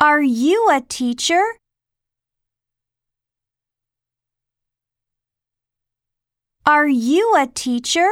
Are you a teacher? Are you a teacher?